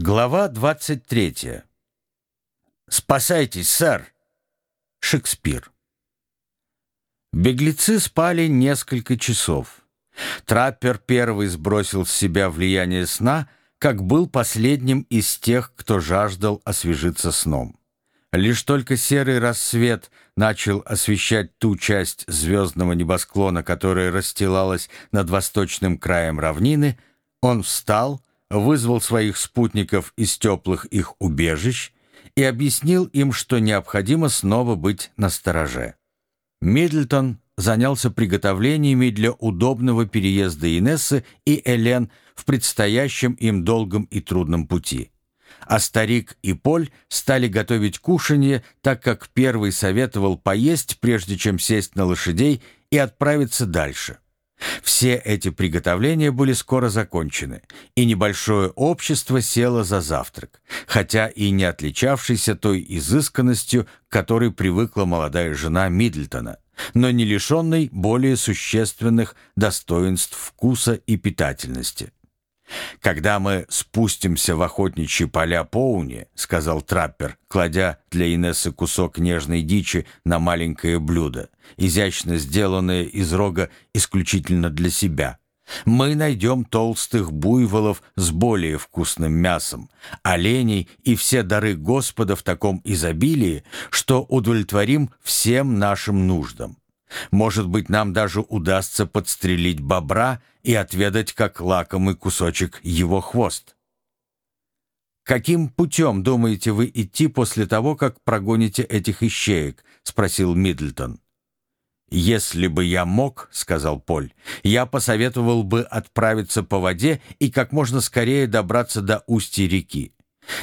Глава 23. «Спасайтесь, сэр!» Шекспир. Беглецы спали несколько часов. Траппер первый сбросил с себя влияние сна, как был последним из тех, кто жаждал освежиться сном. Лишь только серый рассвет начал освещать ту часть звездного небосклона, которая расстилалась над восточным краем равнины, он встал — вызвал своих спутников из теплых их убежищ и объяснил им, что необходимо снова быть настороже. Миддлтон занялся приготовлениями для удобного переезда Инессы и Элен в предстоящем им долгом и трудном пути. А старик и Поль стали готовить кушанье, так как первый советовал поесть, прежде чем сесть на лошадей и отправиться дальше. Все эти приготовления были скоро закончены, и небольшое общество село за завтрак, хотя и не отличавшийся той изысканностью, к которой привыкла молодая жена Миддлтона, но не лишенной более существенных достоинств вкуса и питательности. «Когда мы спустимся в охотничьи поля Поуни», — сказал траппер, кладя для Инессы кусок нежной дичи на маленькое блюдо, изящно сделанное из рога исключительно для себя, «мы найдем толстых буйволов с более вкусным мясом, оленей и все дары Господа в таком изобилии, что удовлетворим всем нашим нуждам. Может быть, нам даже удастся подстрелить бобра и отведать как лакомый кусочек его хвост. «Каким путем думаете вы идти после того, как прогоните этих ищеек?» — спросил Миддлтон. «Если бы я мог, — сказал Поль, — я посоветовал бы отправиться по воде и как можно скорее добраться до устья реки.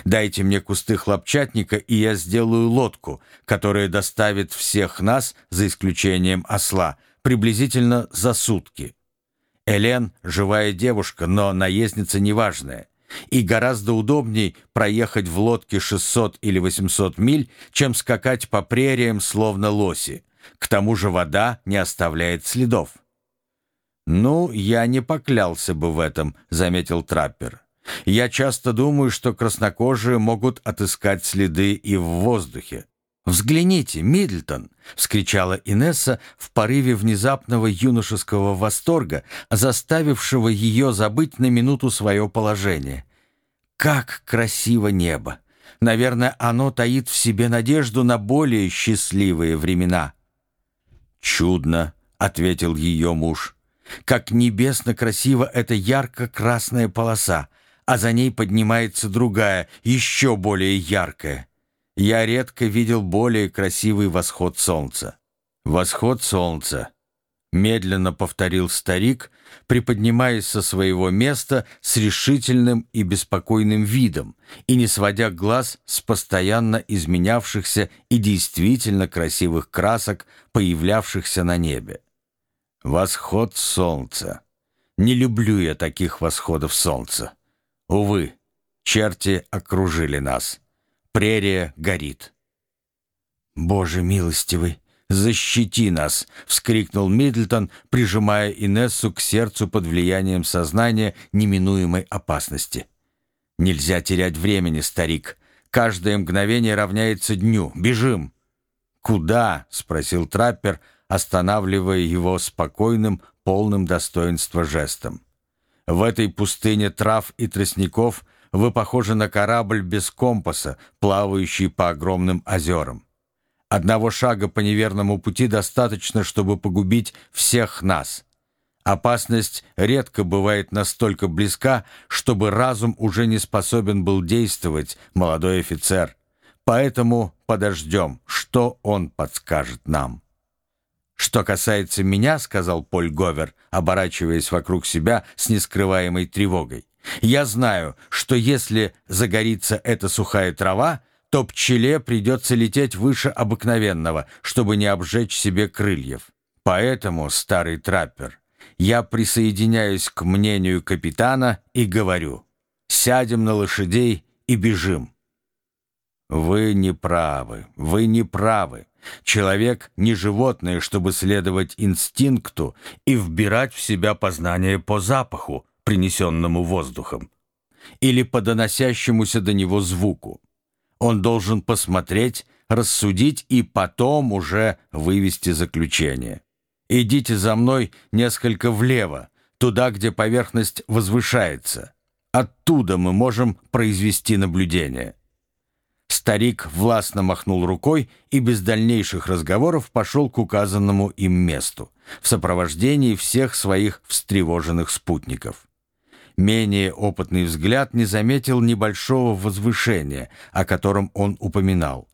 Дайте мне кусты хлопчатника, и я сделаю лодку, которая доставит всех нас, за исключением осла, приблизительно за сутки. Элен — живая девушка, но наездница неважная. И гораздо удобней проехать в лодке 600 или 800 миль, чем скакать по прериям, словно лоси. К тому же вода не оставляет следов. «Ну, я не поклялся бы в этом», — заметил траппер. Я часто думаю, что краснокожие могут отыскать следы и в воздухе. «Взгляните, Миддлтон!» — вскричала Инесса в порыве внезапного юношеского восторга, заставившего ее забыть на минуту свое положение. «Как красиво небо! Наверное, оно таит в себе надежду на более счастливые времена». «Чудно!» — ответил ее муж. «Как небесно красиво эта ярко-красная полоса! А за ней поднимается другая, еще более яркая. Я редко видел более красивый восход солнца. «Восход солнца», — медленно повторил старик, приподнимаясь со своего места с решительным и беспокойным видом и не сводя глаз с постоянно изменявшихся и действительно красивых красок, появлявшихся на небе. «Восход солнца. Не люблю я таких восходов солнца. Увы, черти окружили нас. Прерия горит. «Боже милостивый, защити нас!» — вскрикнул Миддлтон, прижимая Инессу к сердцу под влиянием сознания неминуемой опасности. «Нельзя терять времени, старик. Каждое мгновение равняется дню. Бежим!» «Куда?» — спросил траппер, останавливая его спокойным, полным достоинства жестом. В этой пустыне трав и тростников вы похожи на корабль без компаса, плавающий по огромным озерам. Одного шага по неверному пути достаточно, чтобы погубить всех нас. Опасность редко бывает настолько близка, чтобы разум уже не способен был действовать, молодой офицер. Поэтому подождем, что он подскажет нам. «Что касается меня, — сказал Поль Говер, оборачиваясь вокруг себя с нескрываемой тревогой, — я знаю, что если загорится эта сухая трава, то пчеле придется лететь выше обыкновенного, чтобы не обжечь себе крыльев. Поэтому, старый траппер, я присоединяюсь к мнению капитана и говорю, сядем на лошадей и бежим. Вы не правы, вы не правы. Человек не животное, чтобы следовать инстинкту и вбирать в себя познание по запаху, принесенному воздухом. или по доносящемуся до него звуку. Он должен посмотреть, рассудить и потом уже вывести заключение. Идите за мной несколько влево, туда, где поверхность возвышается. Оттуда мы можем произвести наблюдение». Старик властно махнул рукой и без дальнейших разговоров пошел к указанному им месту, в сопровождении всех своих встревоженных спутников. Менее опытный взгляд не заметил небольшого возвышения, о котором он упоминал.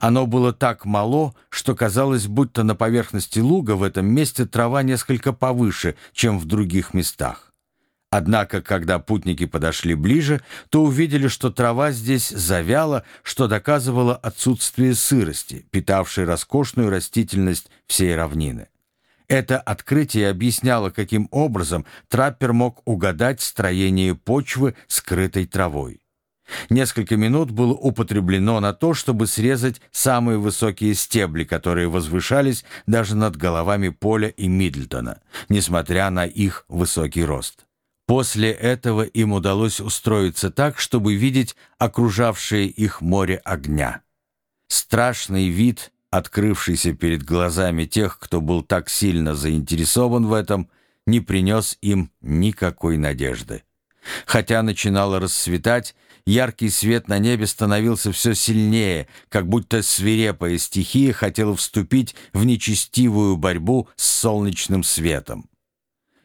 Оно было так мало, что казалось, будто на поверхности луга в этом месте трава несколько повыше, чем в других местах. Однако, когда путники подошли ближе, то увидели, что трава здесь завяла, что доказывало отсутствие сырости, питавшей роскошную растительность всей равнины. Это открытие объясняло, каким образом траппер мог угадать строение почвы, скрытой травой. Несколько минут было употреблено на то, чтобы срезать самые высокие стебли, которые возвышались даже над головами Поля и Мидльтона, несмотря на их высокий рост. После этого им удалось устроиться так, чтобы видеть окружавшее их море огня. Страшный вид, открывшийся перед глазами тех, кто был так сильно заинтересован в этом, не принес им никакой надежды. Хотя начинало рассветать, яркий свет на небе становился все сильнее, как будто свирепая стихия хотела вступить в нечестивую борьбу с солнечным светом.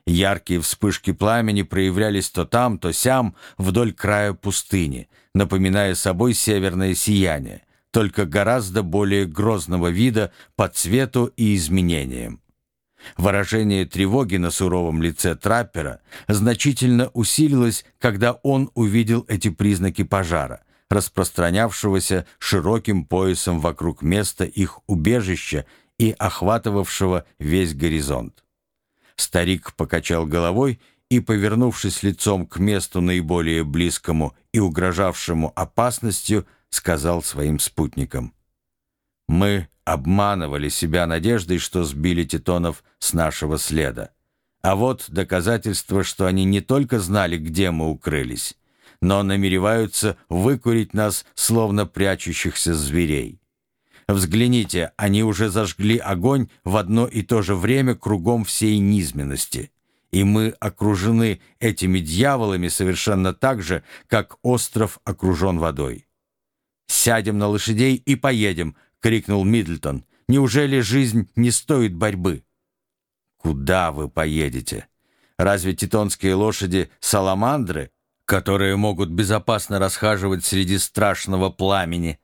Яркие вспышки пламени проявлялись то там, то сям вдоль края пустыни, напоминая собой северное сияние, только гораздо более грозного вида по цвету и изменениям. Выражение тревоги на суровом лице траппера значительно усилилось, когда он увидел эти признаки пожара, распространявшегося широким поясом вокруг места их убежища и охватывавшего весь горизонт. Старик покачал головой и, повернувшись лицом к месту наиболее близкому и угрожавшему опасностью, сказал своим спутникам. «Мы обманывали себя надеждой, что сбили титонов с нашего следа. А вот доказательство, что они не только знали, где мы укрылись, но намереваются выкурить нас, словно прячущихся зверей. Взгляните, они уже зажгли огонь в одно и то же время кругом всей низменности. И мы окружены этими дьяволами совершенно так же, как остров окружен водой. «Сядем на лошадей и поедем», — крикнул Мидлтон. «Неужели жизнь не стоит борьбы?» «Куда вы поедете? Разве титонские лошади — саламандры, которые могут безопасно расхаживать среди страшного пламени?»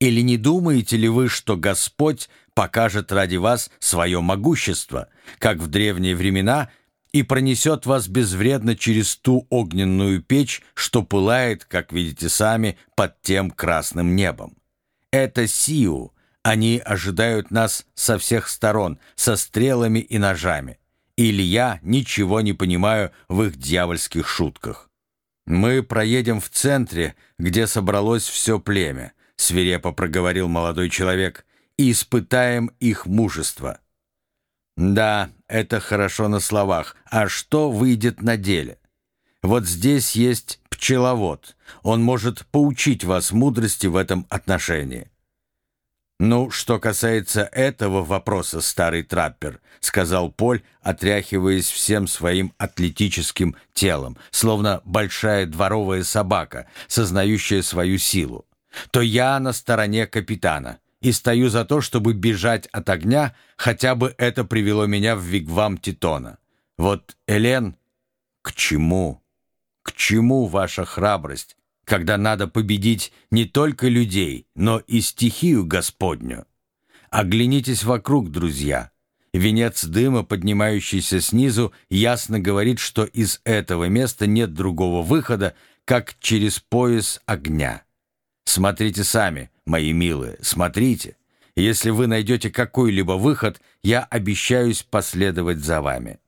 Или не думаете ли вы, что Господь покажет ради вас свое могущество, как в древние времена, и пронесет вас безвредно через ту огненную печь, что пылает, как видите сами, под тем красным небом? Это Сиу. Они ожидают нас со всех сторон, со стрелами и ножами. Или я ничего не понимаю в их дьявольских шутках. Мы проедем в центре, где собралось все племя свирепо проговорил молодой человек, и испытаем их мужество. Да, это хорошо на словах, а что выйдет на деле? Вот здесь есть пчеловод, он может поучить вас мудрости в этом отношении. «Ну, что касается этого вопроса, старый траппер», — сказал Поль, отряхиваясь всем своим атлетическим телом, словно большая дворовая собака, сознающая свою силу то я на стороне капитана и стою за то, чтобы бежать от огня, хотя бы это привело меня в вигвам Титона. Вот, Элен, к чему? К чему ваша храбрость, когда надо победить не только людей, но и стихию Господню? Оглянитесь вокруг, друзья. Венец дыма, поднимающийся снизу, ясно говорит, что из этого места нет другого выхода, как через пояс огня. Смотрите сами, мои милые, смотрите. Если вы найдете какой-либо выход, я обещаюсь последовать за вами.